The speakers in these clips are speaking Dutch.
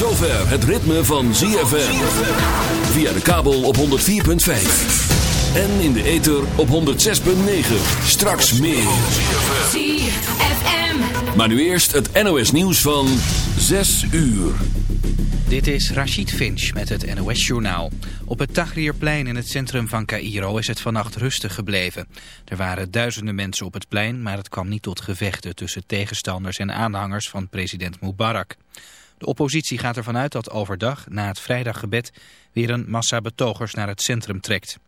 zover het ritme van ZFM. Via de kabel op 104.5. En in de ether op 106.9. Straks meer. ZFM. Maar nu eerst het NOS nieuws van 6 uur. Dit is Rachid Finch met het NOS-journaal. Op het Tahrirplein in het centrum van Cairo is het vannacht rustig gebleven. Er waren duizenden mensen op het plein, maar het kwam niet tot gevechten tussen tegenstanders en aanhangers van president Mubarak. De oppositie gaat ervan uit dat overdag, na het vrijdaggebed, weer een massa betogers naar het centrum trekt.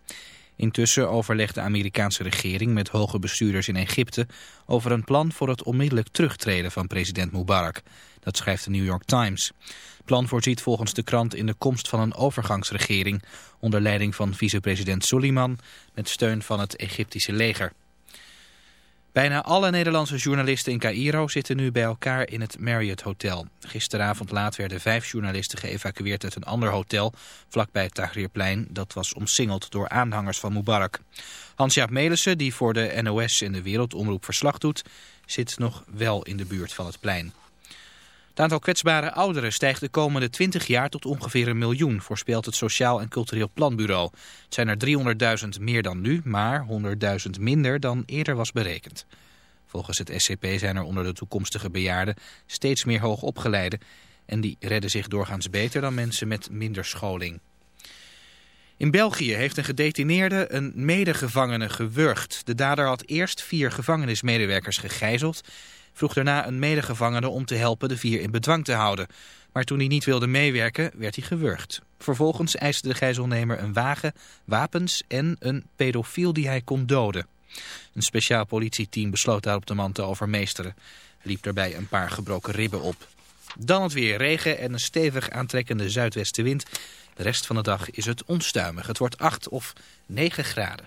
Intussen overlegt de Amerikaanse regering met hoge bestuurders in Egypte over een plan voor het onmiddellijk terugtreden van president Mubarak. Dat schrijft de New York Times. Het plan voorziet volgens de krant in de komst van een overgangsregering onder leiding van vicepresident Suleiman met steun van het Egyptische leger. Bijna alle Nederlandse journalisten in Cairo zitten nu bij elkaar in het Marriott Hotel. Gisteravond laat werden vijf journalisten geëvacueerd uit een ander hotel vlakbij het Tahrirplein. Dat was omsingeld door aanhangers van Mubarak. Hans-Jaap Melissen, die voor de NOS en de Wereldomroep verslag doet, zit nog wel in de buurt van het plein. Het aantal kwetsbare ouderen stijgt de komende 20 jaar tot ongeveer een miljoen, voorspelt het Sociaal en Cultureel Planbureau. Het zijn er 300.000 meer dan nu, maar 100.000 minder dan eerder was berekend. Volgens het SCP zijn er onder de toekomstige bejaarden steeds meer hoogopgeleiden en die redden zich doorgaans beter dan mensen met minder scholing. In België heeft een gedetineerde een medegevangene gewurgd. De dader had eerst vier gevangenismedewerkers gegijzeld vroeg daarna een medegevangene om te helpen de vier in bedwang te houden. Maar toen hij niet wilde meewerken, werd hij gewurgd. Vervolgens eiste de gijzelnemer een wagen, wapens en een pedofiel die hij kon doden. Een speciaal politieteam besloot daarop de man te overmeesteren. Liep daarbij een paar gebroken ribben op. Dan het weer regen en een stevig aantrekkende zuidwestenwind. De rest van de dag is het onstuimig. Het wordt 8 of 9 graden.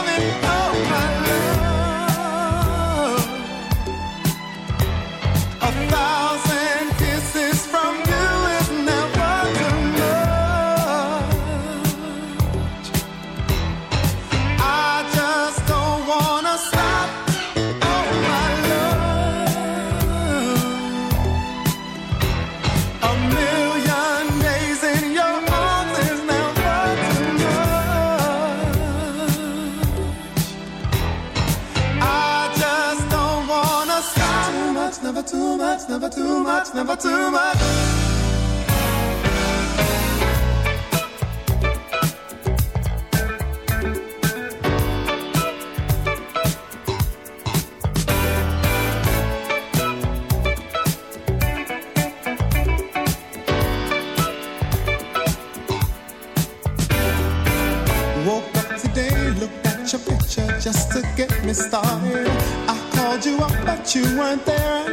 much, never too much, never too much. me started. I called you up, but you weren't there,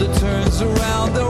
that turns around the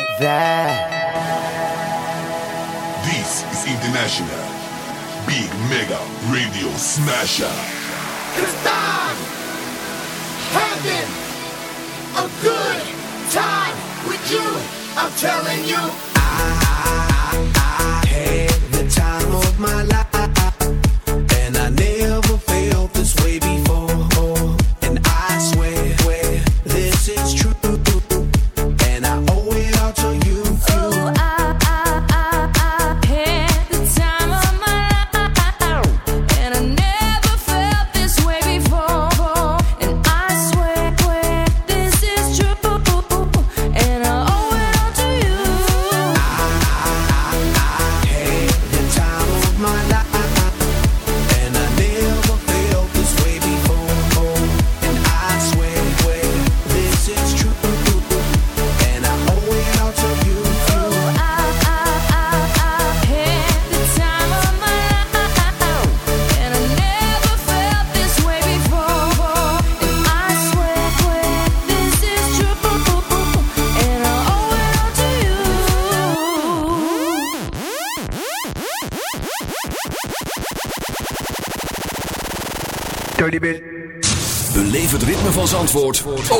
like that. This is International Big Mega Radio Smasher. Cause I'm having a good time with you. I'm telling you.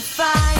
to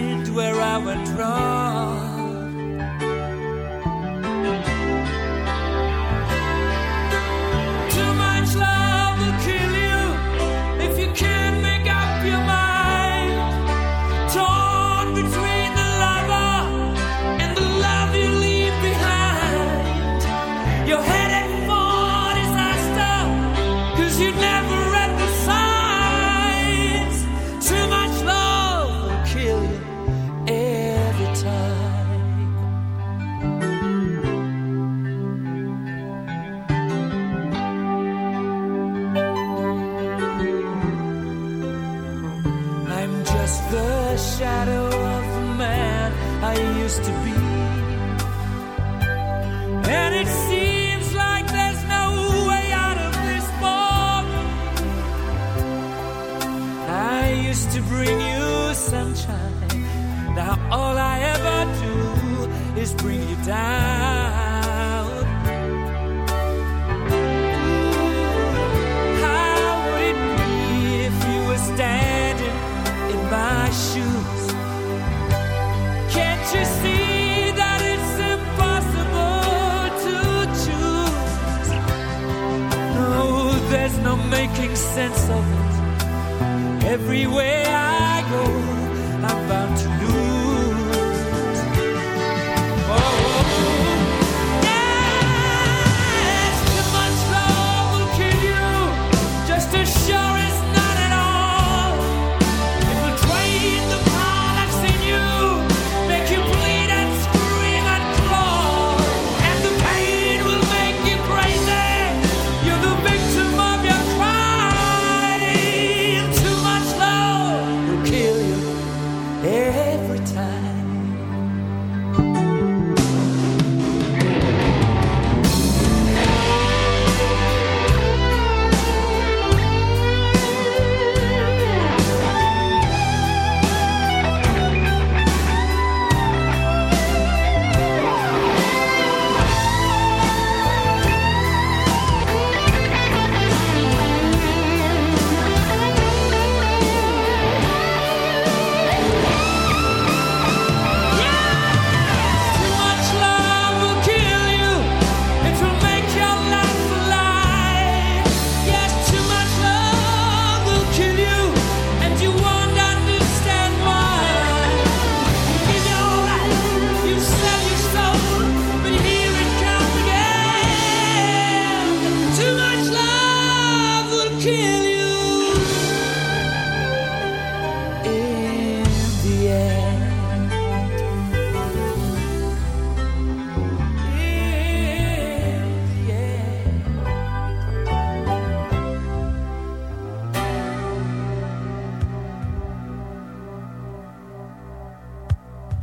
where I went wrong. Making sense of it. Everywhere I go,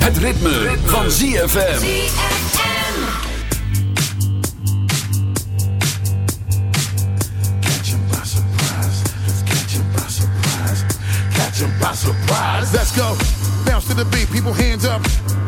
Het ritme, ritme. van Catch him by surprise. Let's catch him by surprise. Catch him by surprise. Let's go. Bounce to the beat. People hands up.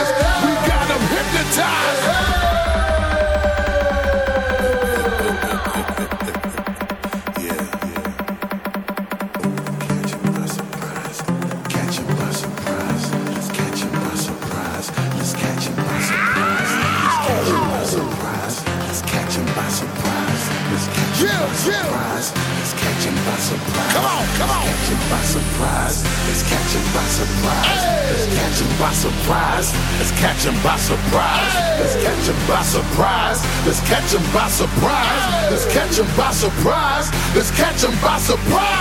Catch 'em by surprise. Let's catch by surprise. Let's catch by surprise. Let's catch by surprise. Let's catch by surprise.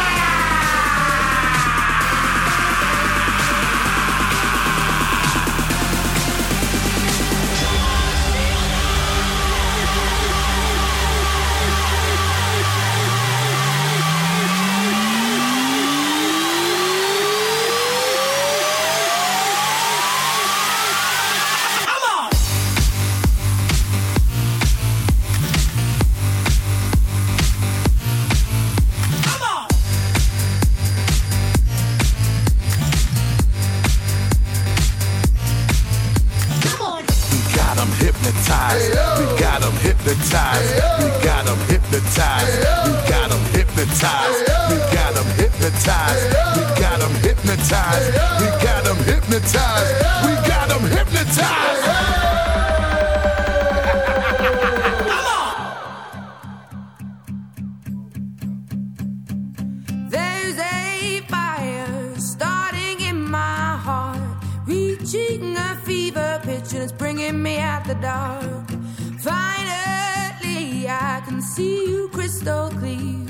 Fever pitch, and it's bringing me out the dark. Finally, I can see you crystal clear.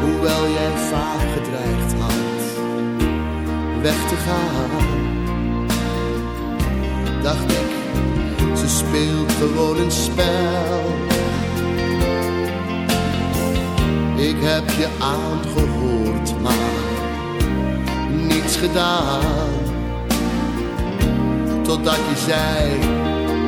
Hoewel jij vaag gedreigd had Weg te gaan, dacht ik, ze speelt gewoon een spel. Ik heb je aangehoord, maar niets gedaan, totdat je zei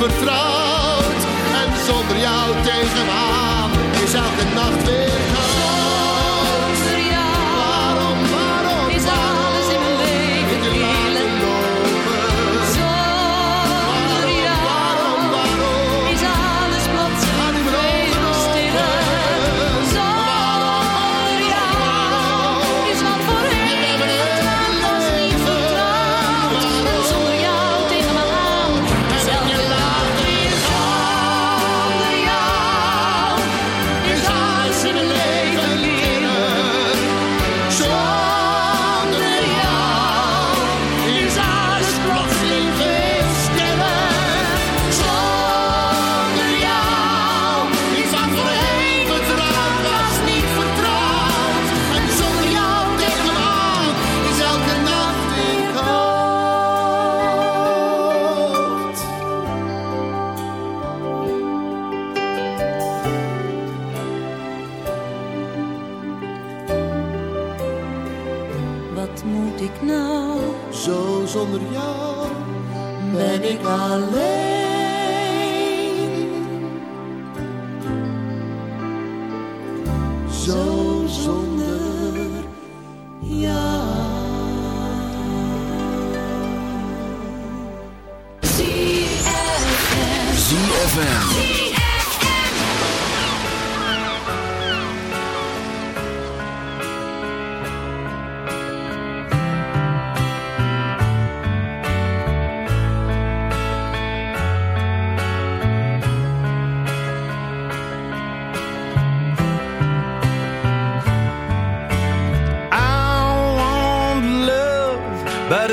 vertrouwd. En zonder jou tegenaan is elke nacht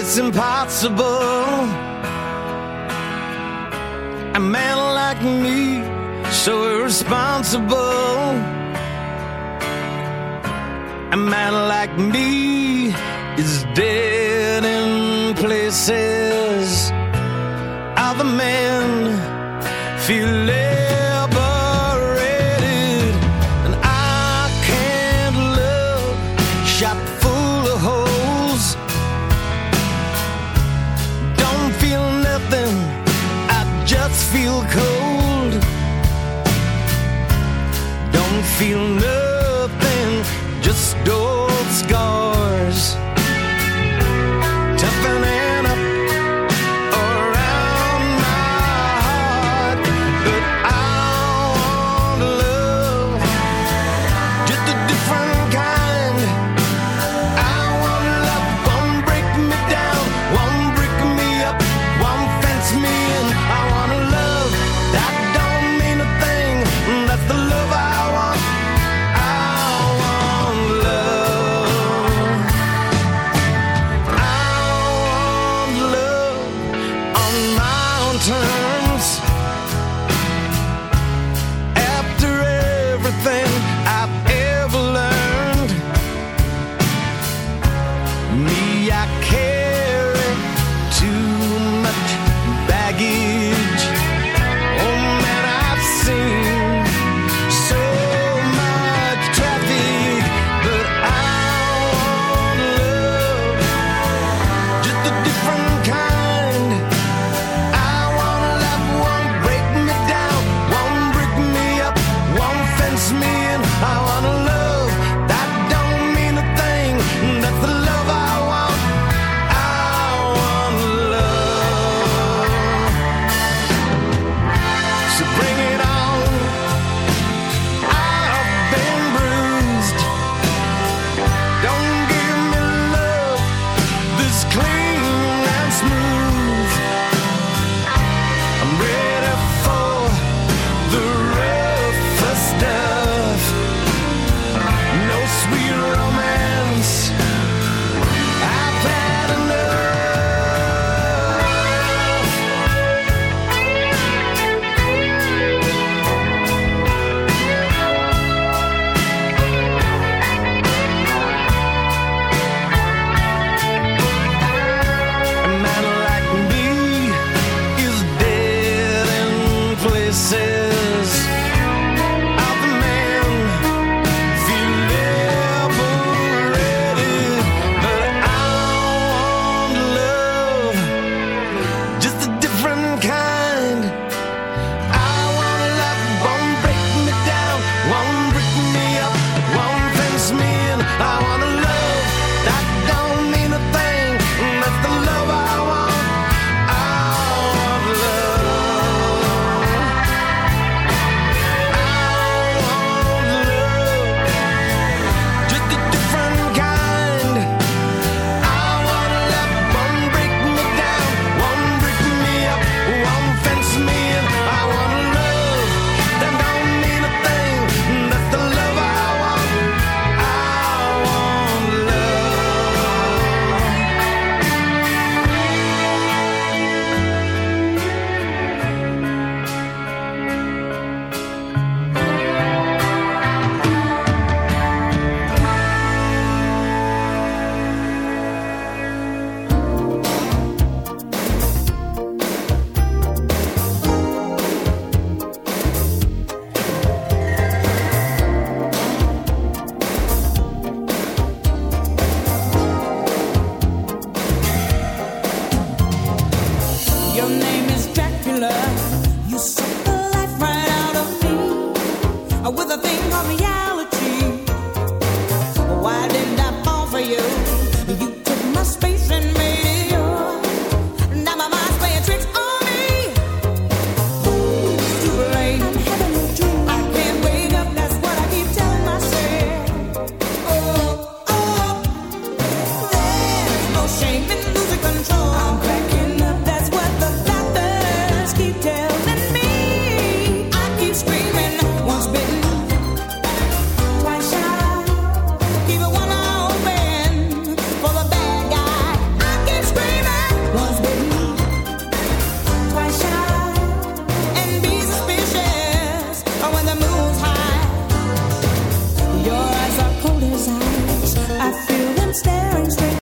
it's impossible. A man like me, so irresponsible. A man like me is dead in places. Other men feel. Less